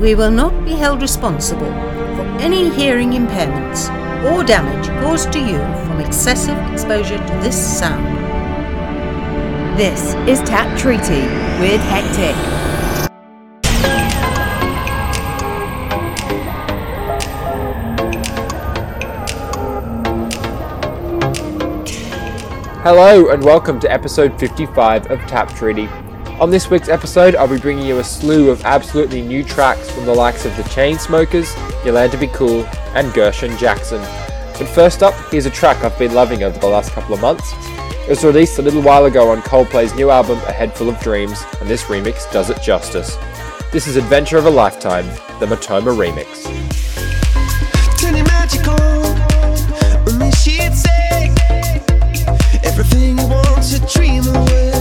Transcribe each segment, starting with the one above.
We will not be held responsible for any hearing impairments or damage caused to you from excessive exposure to this sound. This is Tap Treaty with Hectic. Hello and welcome to episode 55 of Tap Treaty. On this week's episode, I'll be bringing you a slew of absolutely new tracks from the likes of the Chainsmokers, Yolanda Be Cool, and Gershon Jackson. But first up, here's a track I've been loving over the last couple of months. It was released a little while ago on Coldplay's new album, A Head Full of Dreams, and this remix does it justice. This is Adventure of a Lifetime, the Matoma remix. everything dream away.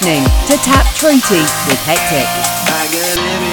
Listening to Tap Treaty with Hectic.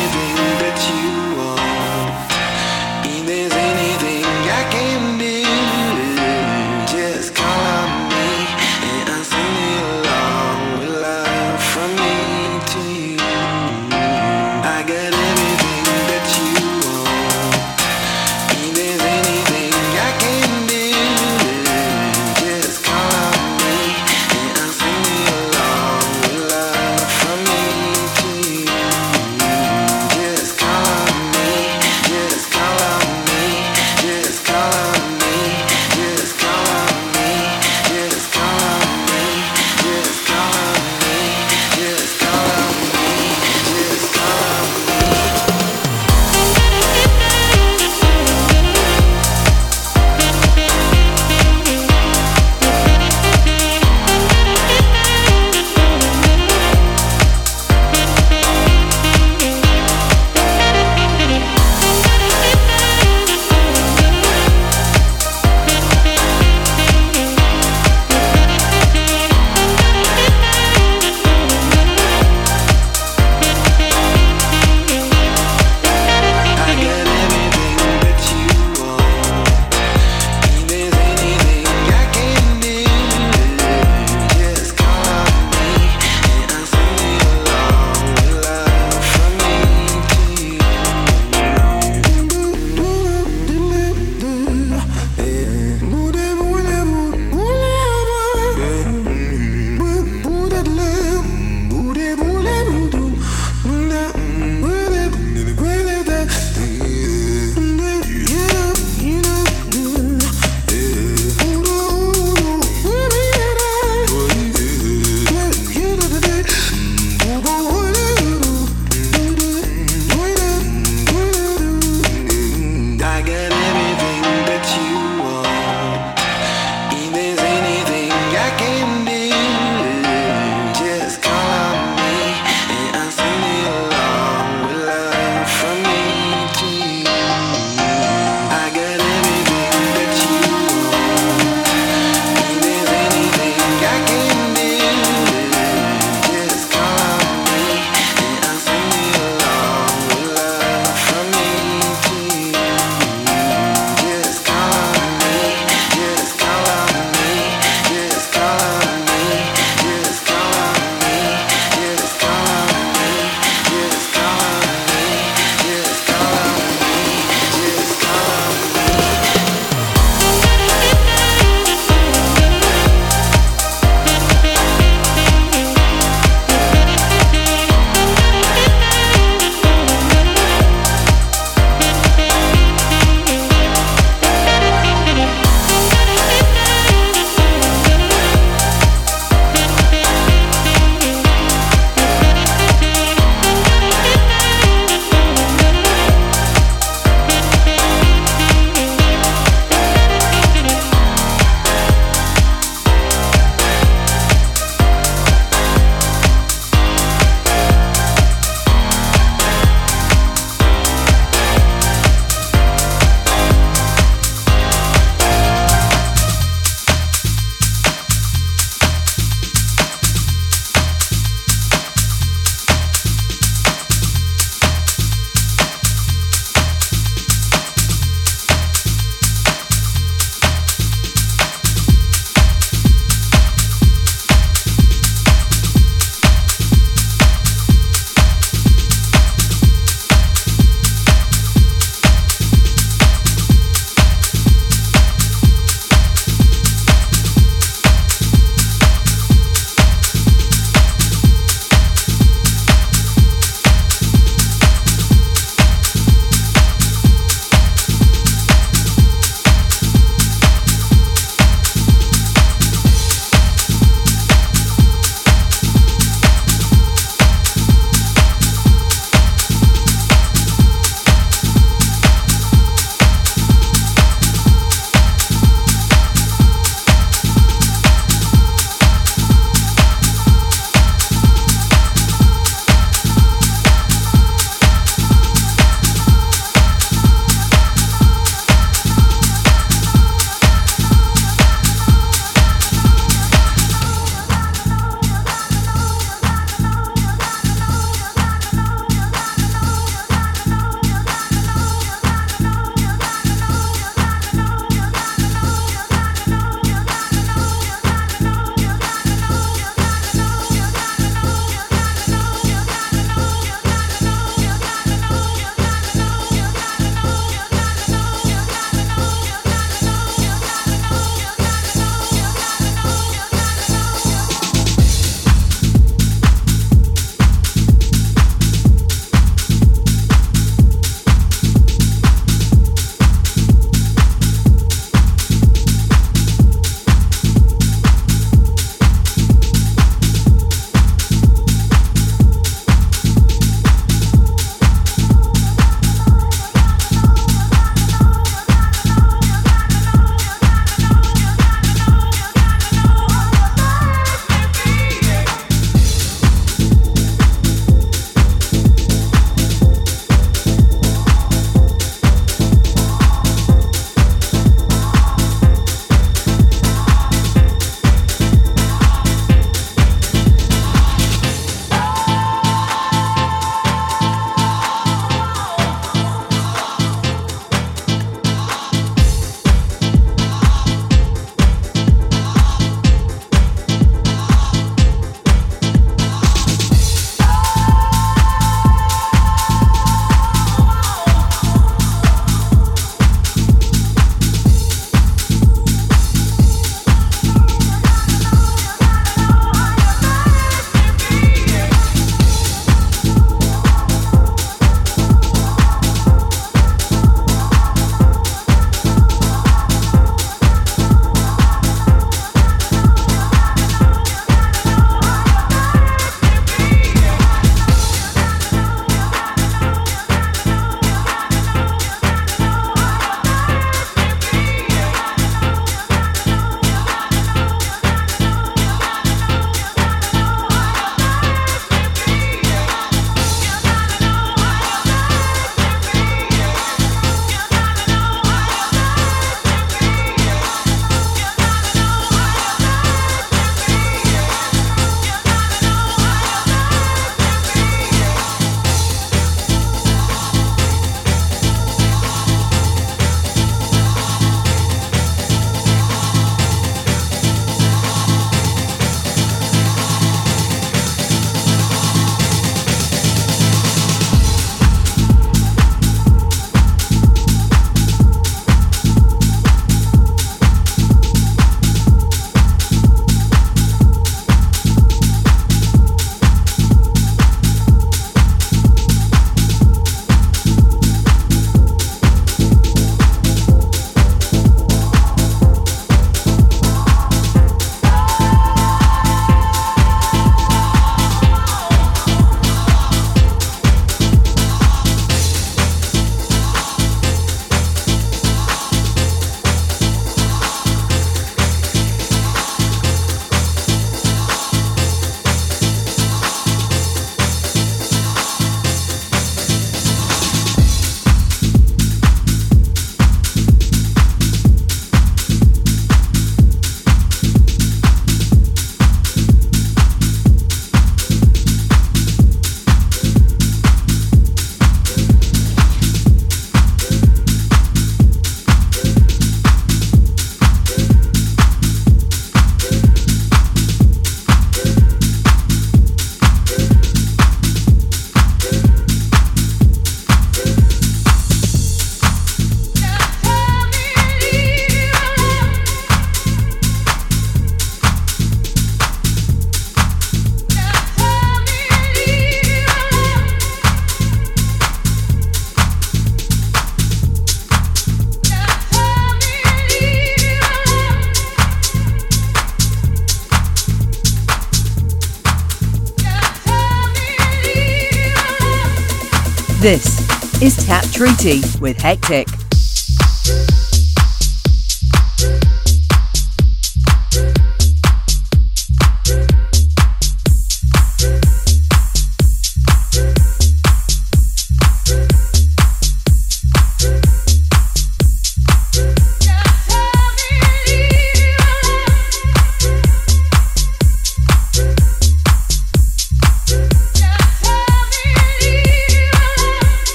Treaty with Hectic.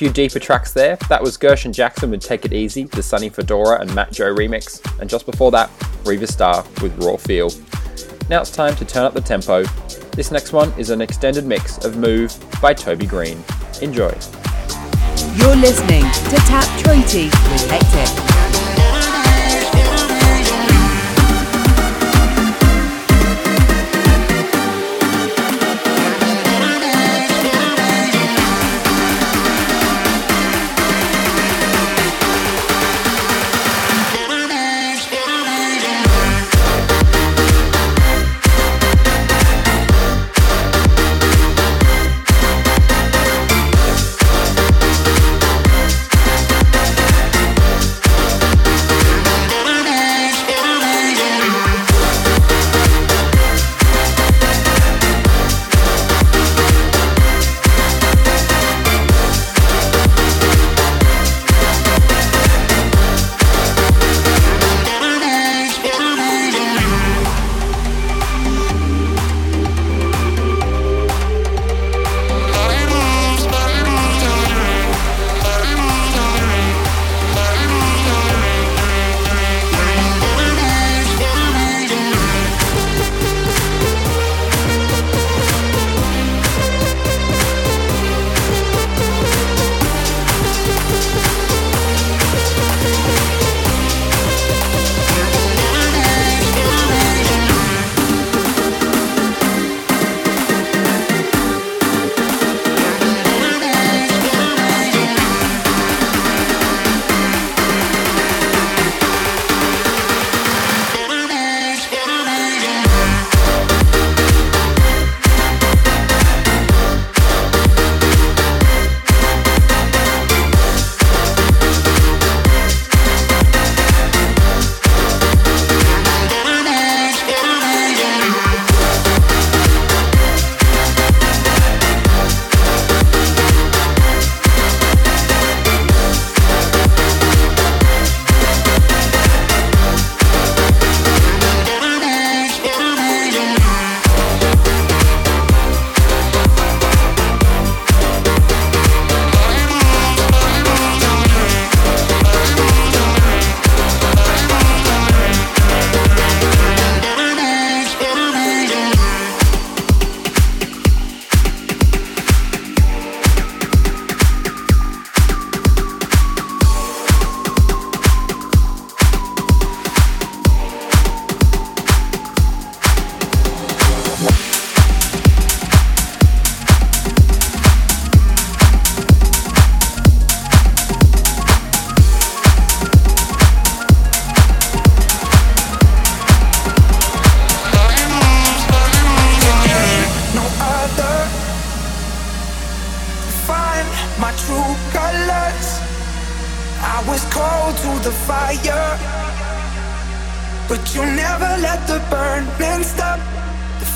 Few deeper tracks there. That was Gershon Jackson with Take It Easy, the Sonny Fodera and Matt Joe remix, and just before that, Riva Starr with Raw Feel. Now it's time to turn up the tempo. This next one is an extended mix of Move by Toby Green. Enjoy. You're listening to Tap Treaty with Hectic.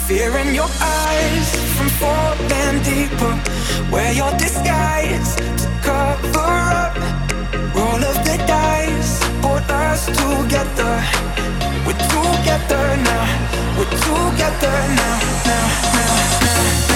Fear in your eyes from falling deeper, wear your disguise to cover up. Roll of the dice, put us together. We're together now. We're together now, now, now, now, now,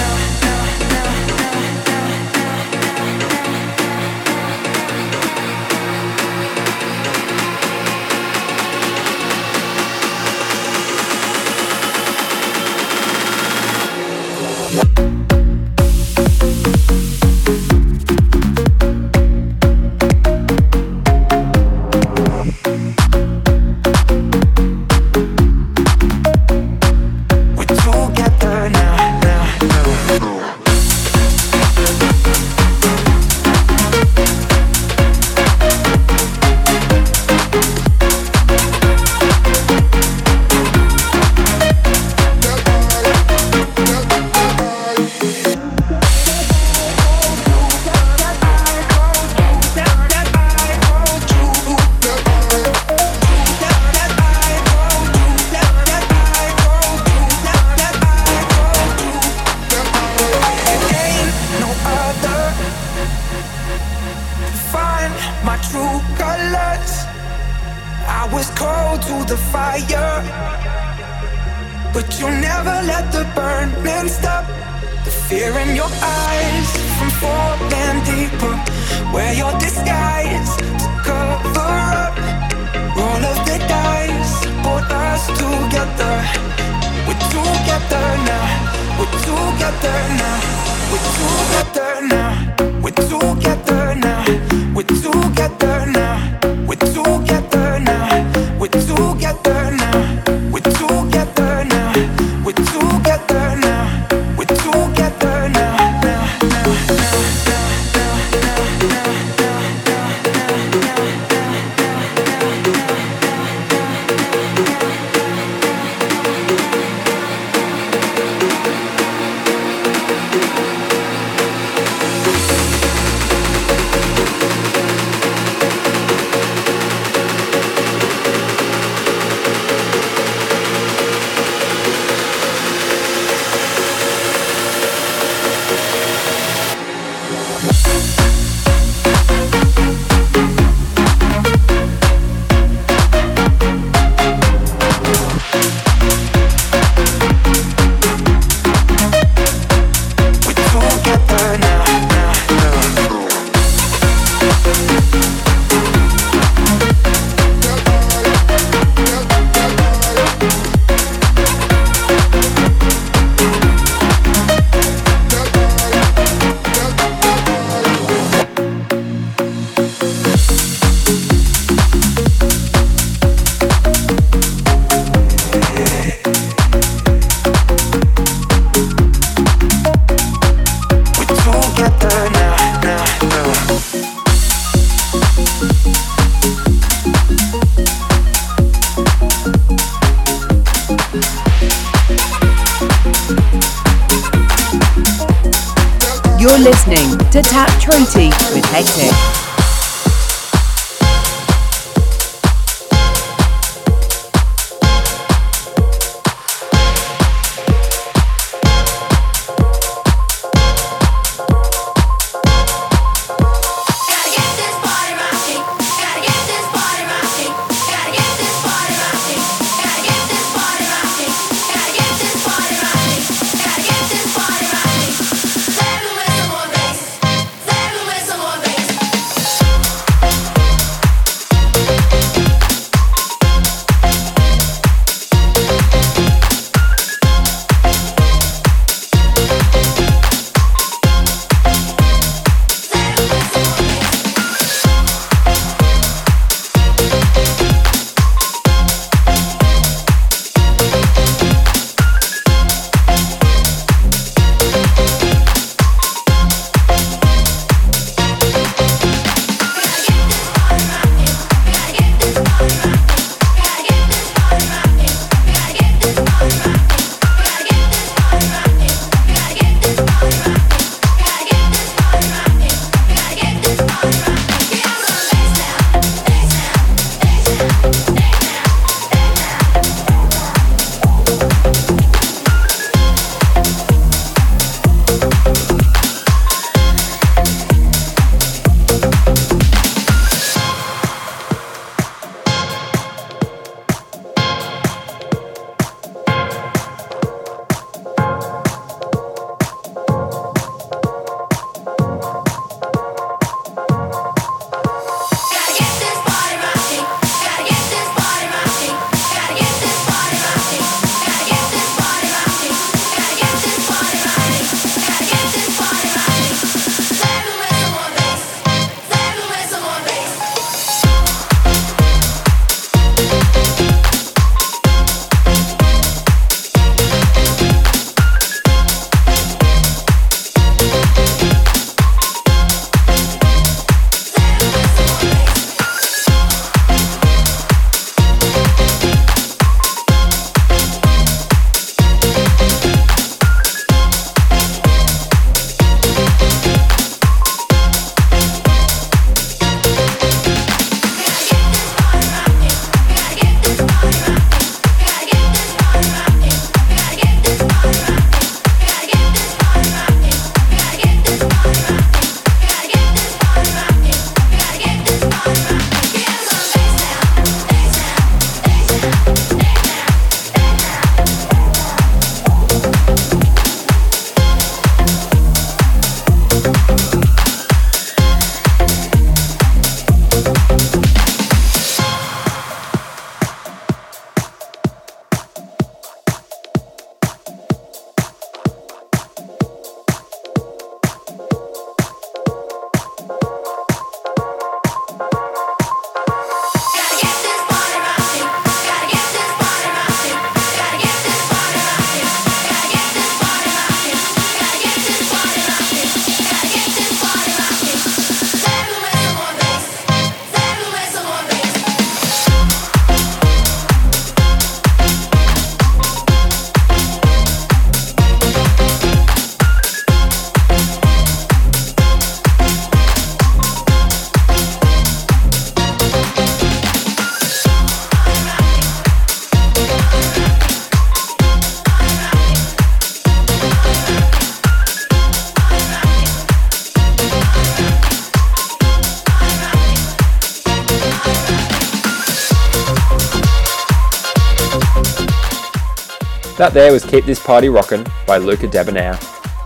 That there was Keep This Party Rockin' by Luca Debonaire.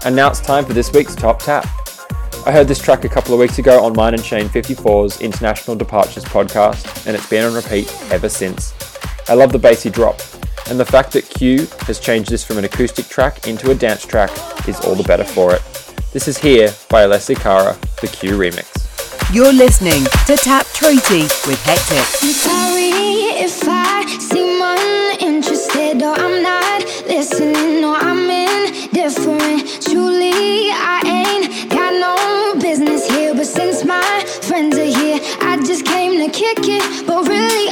And now it's time for this week's Top Tap. I heard this track a couple of weeks ago on Myon and Shane 54's International Departures podcast, and it's been on repeat ever since. I love the bassy drop, and the fact that Q has changed this from an acoustic track into a dance track is all the better for it. This is Here by Alessia Cara, the Q remix. You're listening to Tap Treaty with Hectic. No, I'm. Truly, I ain't got no business here. But since my friends are here, I just came to kick it. But really,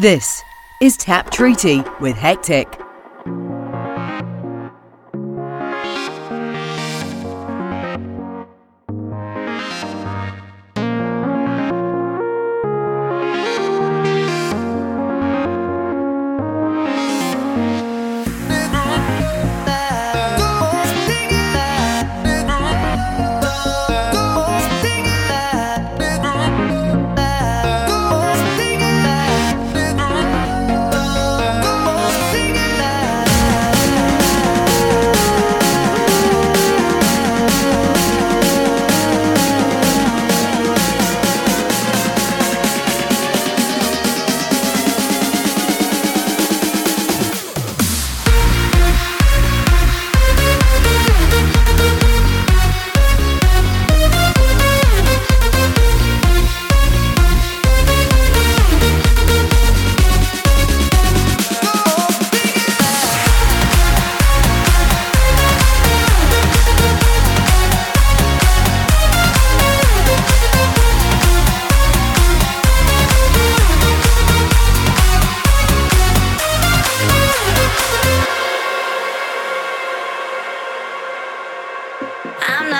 This is Tap Treaty with Hectic.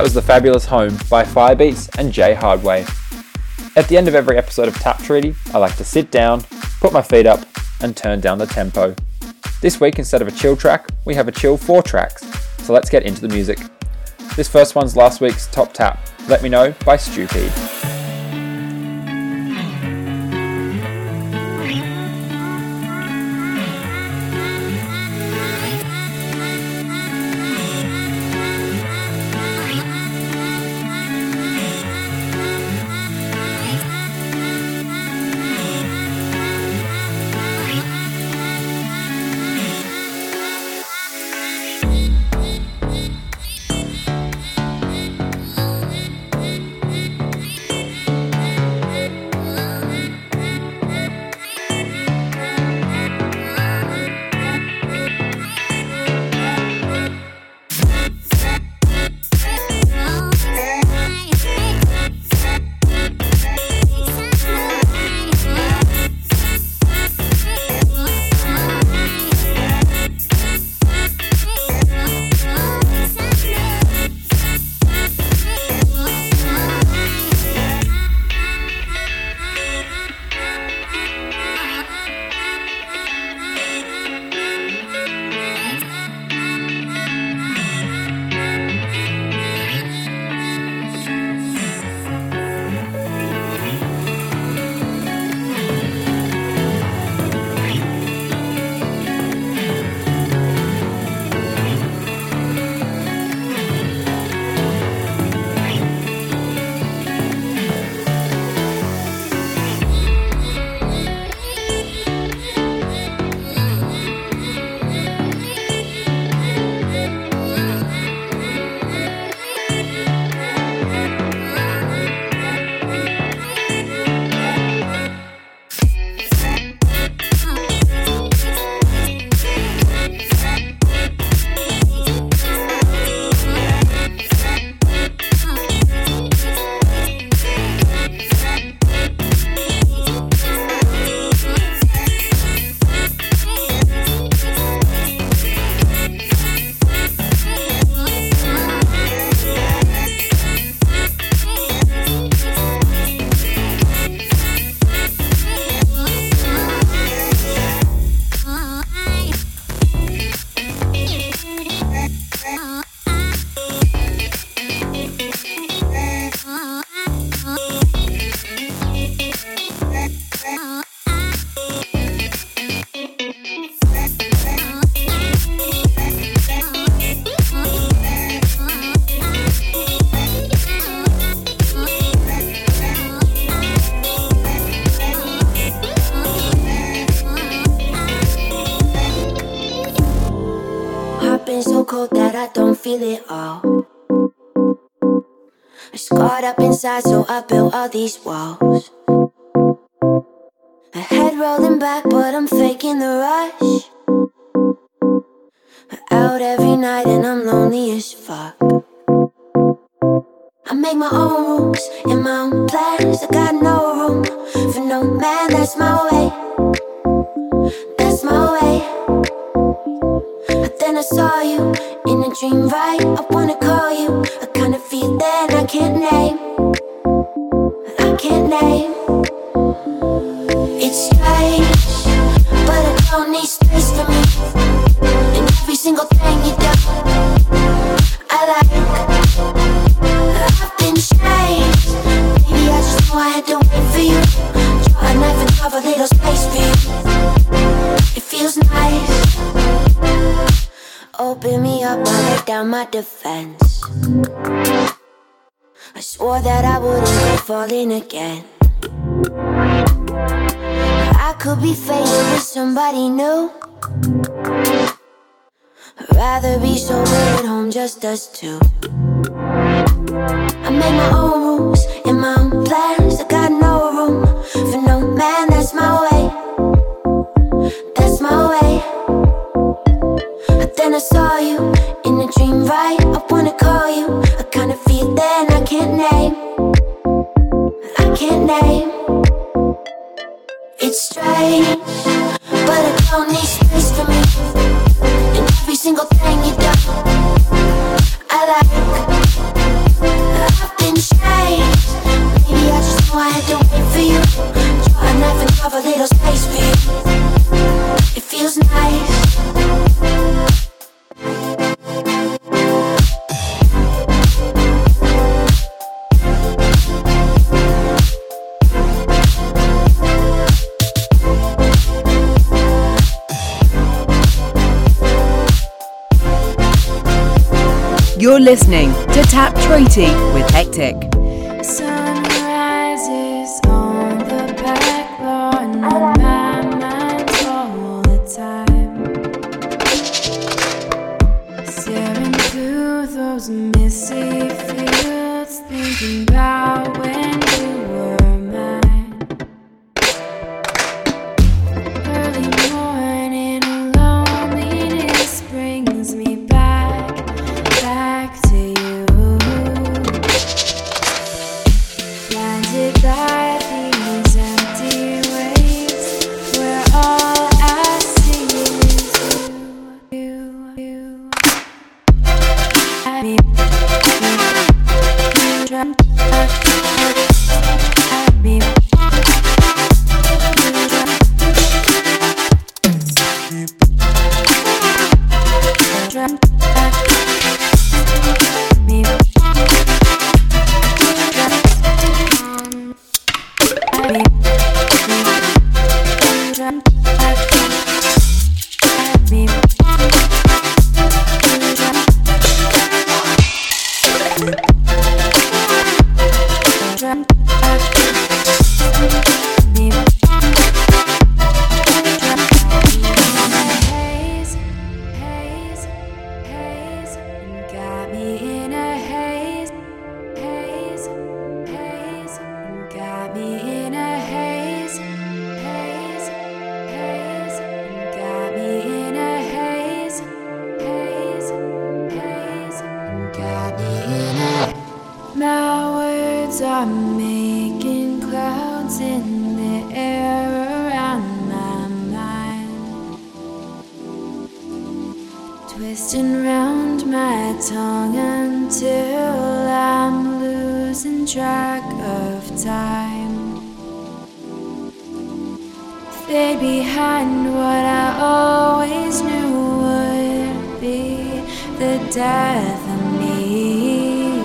That was The Fabulous Home by Firebeatz and Jay Hardway. At the end of every episode of Tap Treaty, I like to sit down, put my feet up, and turn down the tempo. This week, instead of a chill track, we have a chill four tracks, so let's get into the music. This first one's last week's Top Tap, Let Me Know by Stupid. Inside, so I built all these walls. A head rolling back, but I'm faking the rush. Out every night, and I'm lonely as fuck. I make my own rules and my own plans. I got no room for no man. That's my way. That's my way. But then I saw you in a dream, right? I wanna call you. A kind of feeling I can't name. Can't name. It's strange, but I don't need space for me. And every single thing you do, I like. I've been changed. Maybe I just knew I had to wait for you. Draw a knife and carve a little space for you. It feels nice. Open me up, I lay down my defense. I swore that I wouldn't falling again. I could be faced with somebody new. Rather be sober at home, just us two. I make my own rules and my own plans. I got no room for no man. That's my way. That's my way. But then I saw you in a dream, right? I wanna call you. I kind of feel then I can't name. Can't name. It's strange, but I don't need space for me. And every single thing you do, I like. I've been changed. Maybe I just knew I had to wait for you. Draw a knife and carve a little space for you. It feels nice. Listening to Tap Treaty with Hectic. Death of me.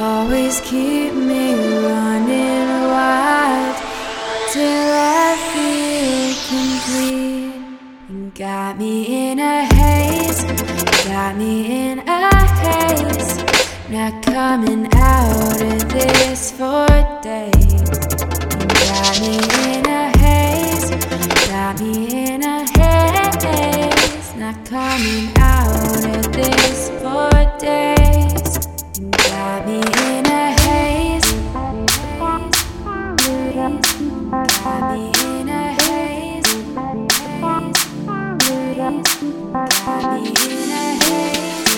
Always keep me running wild till I feel complete. And got me in a haze, got me in a haze. Not coming out of this for days. And got me in a haze, got me in a not coming out of this for days. You got me in a haze. Haze. Haze. Got me in a haze. Haze. Haze. Got me in a haze.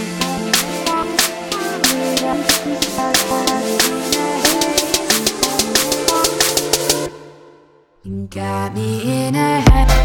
Got me in a haze.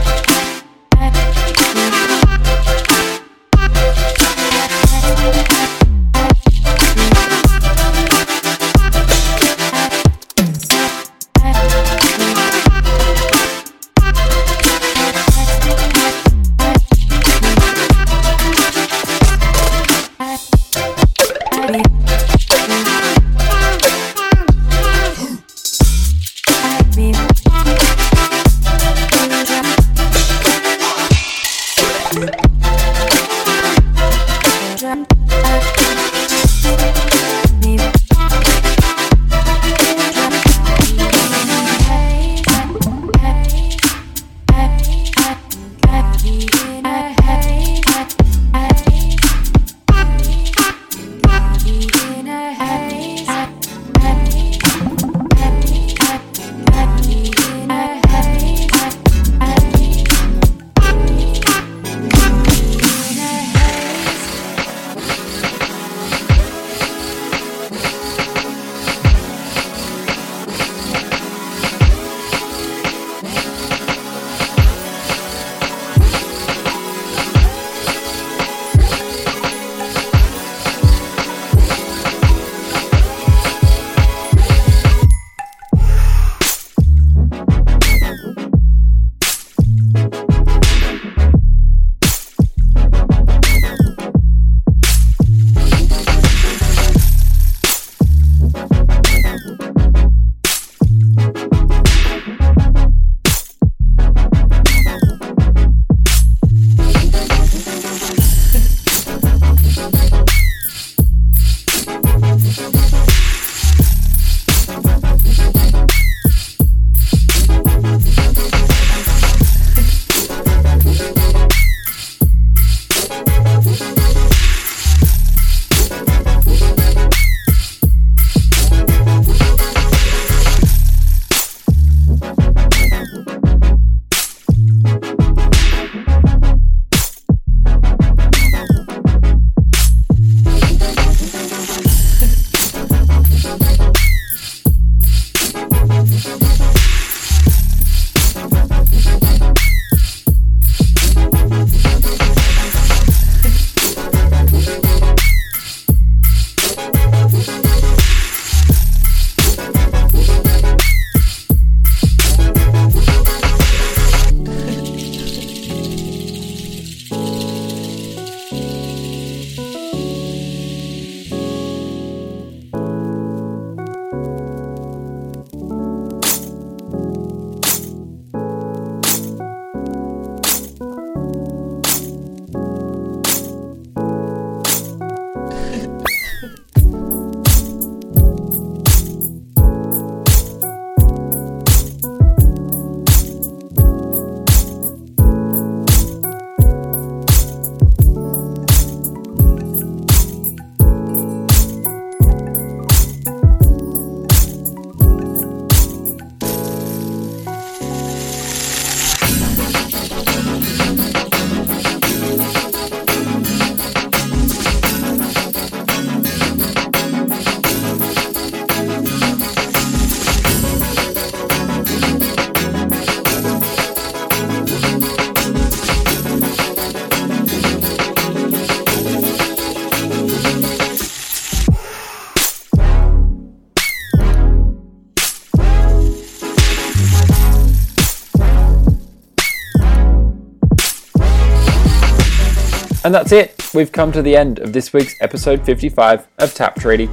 And that's it. We've come to the end of this week's episode 55 of Tap Treaty.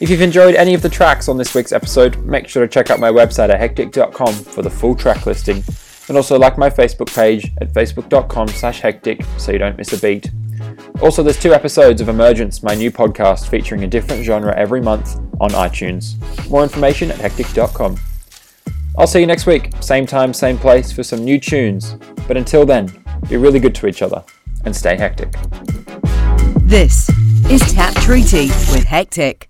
If you've enjoyed any of the tracks on this week's episode, make sure to check out my website at hectic.com for the full track listing. And also like my Facebook page at facebook.com slash hectic so you don't miss a beat. Also, there's two episodes of Emergence, my new podcast featuring a different genre every month on iTunes. More information at hectic.com. I'll see you next week, same time, same place for some new tunes. But until then, be really good to each other and stay hectic. This is Tap Treaty with Hectic.